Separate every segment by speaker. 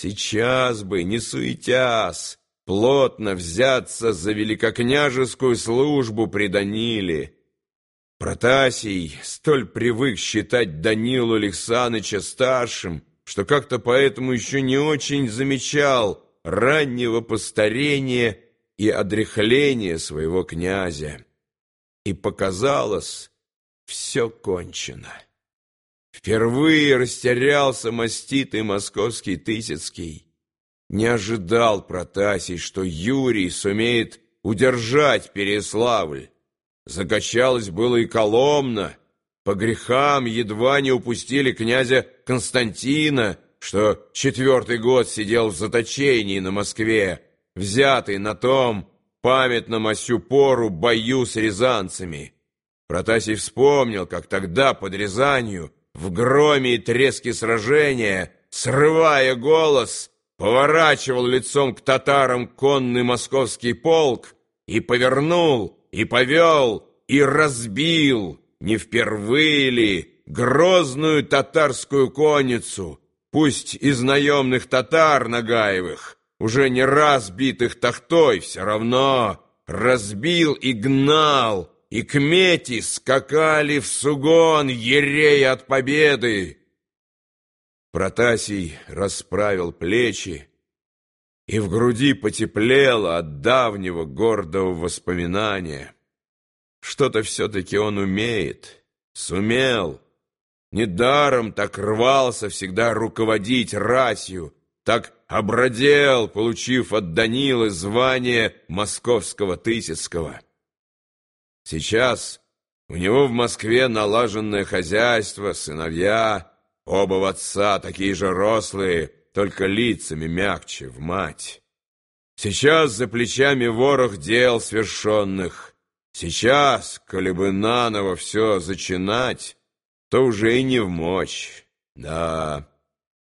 Speaker 1: Сейчас бы, не суетясь, плотно взяться за великокняжескую службу при Даниле. Протасий столь привык считать Данилу Александрыча старшим, что как-то поэтому еще не очень замечал раннего постарения и одряхления своего князя. И показалось, все кончено. Впервые растерялся маститый московский Тысяцкий. Не ожидал Протасий, что Юрий сумеет удержать Переславль. Закачалась было и Коломна. По грехам едва не упустили князя Константина, что четвертый год сидел в заточении на Москве, взятый на том памятном осю пору бою с рязанцами. Протасий вспомнил, как тогда под Рязанью в громе и треске сражения, срывая голос, поворачивал лицом к татарам конный московский полк и повернул, и повел, и разбил, не впервые ли, грозную татарскую конницу, пусть из наемных татар Нагаевых, уже не раз битых тахтой, все равно разбил и гнал, и кмети скакали в сугон, ерея от победы. Протасий расправил плечи, и в груди потеплело от давнего гордого воспоминания. Что-то все-таки он умеет, сумел. Недаром так рвался всегда руководить расью, так обродел, получив от Данилы звание московского Тысяцкого. Сейчас у него в Москве налаженное хозяйство, сыновья, оба в отца, такие же рослые, только лицами мягче, в мать. Сейчас за плечами ворох дел свершенных. Сейчас, коли бы наново все зачинать, то уже и не в мочь. Да,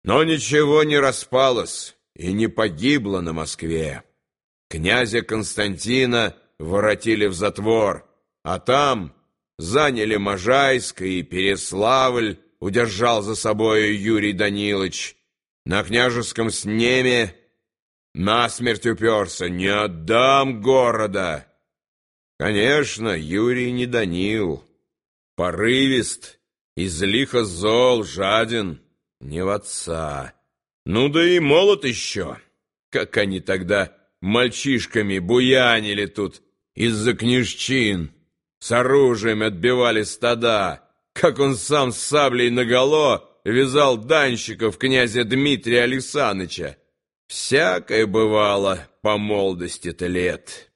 Speaker 1: но ничего не распалось и не погибло на Москве. Князя Константина воротили в затвор, а там заняли Можайск и Переславль, удержал за собою Юрий Данилович. На княжеском снеме насмерть уперся, не отдам города. Конечно, Юрий не Данил, порывист, излихо зол, жаден, не в отца. Ну да и молод еще, как они тогда мальчишками буянили тут из-за княжчин с оружием отбивали стада, как он сам с саблей наголо вязал данщиков князя Дмитрия Александрыча. Всякое бывало по молодости-то лет.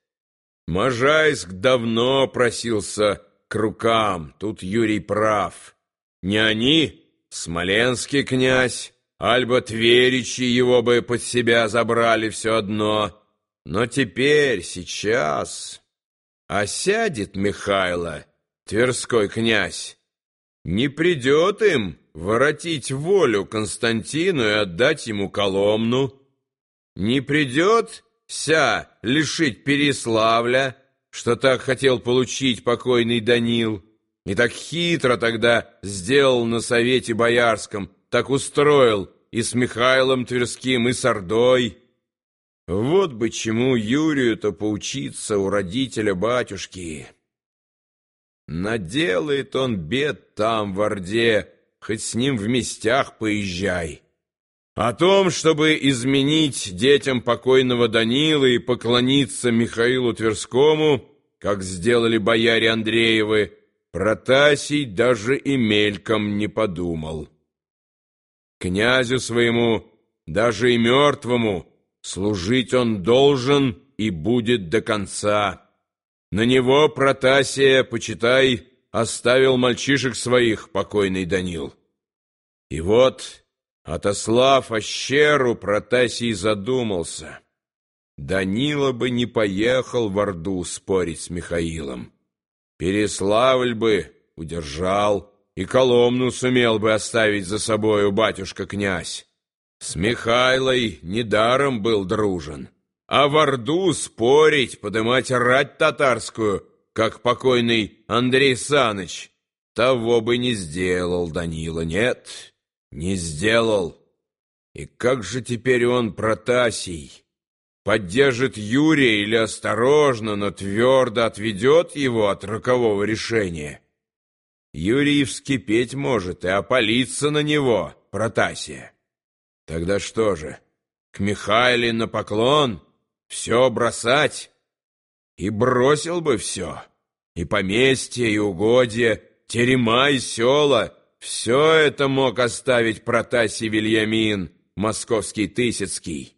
Speaker 1: Можайск давно просился к рукам, тут Юрий прав. Не они, смоленский князь, альбо Тверичи его бы под себя забрали все одно. Но теперь, сейчас... А сядет Михайло, Тверской князь, не придет им воротить волю Константину и отдать ему Коломну, не придет ся лишить Переславля, что так хотел получить покойный Данил, и так хитро тогда сделал на совете боярском, так устроил и с Михайлом Тверским, и с Ордой. Вот бы чему Юрию-то поучиться у родителя батюшки. Наделает он бед там, в Орде, хоть с ним в местях поезжай. О том, чтобы изменить детям покойного Данила и поклониться Михаилу Тверскому, как сделали бояре Андреевы, Протасий даже и мельком не подумал. Князю своему, даже и мертвому, Служить он должен и будет до конца. На него Протасия, почитай, оставил мальчишек своих покойный Данил. И вот, отослав Ощеру, Протасий задумался. Данила бы не поехал в Орду спорить с Михаилом. Переславль бы удержал, и Коломну сумел бы оставить за собою батюшка-князь. С Михайлой недаром был дружен, а в Орду спорить, подымать рать татарскую, как покойный Андрей Саныч, того бы не сделал Данила, нет, не сделал. И как же теперь он, Протасий, поддержит Юрия или осторожно, но твердо отведет его от рокового решения? Юрий вскипеть может и опалиться на него, Протасия. Тогда что же, к Михайле на поклон, все бросать? И бросил бы все, и поместье, и угодья, терема и села, все это мог оставить Протасий Вильямин, московский Тысяцкий.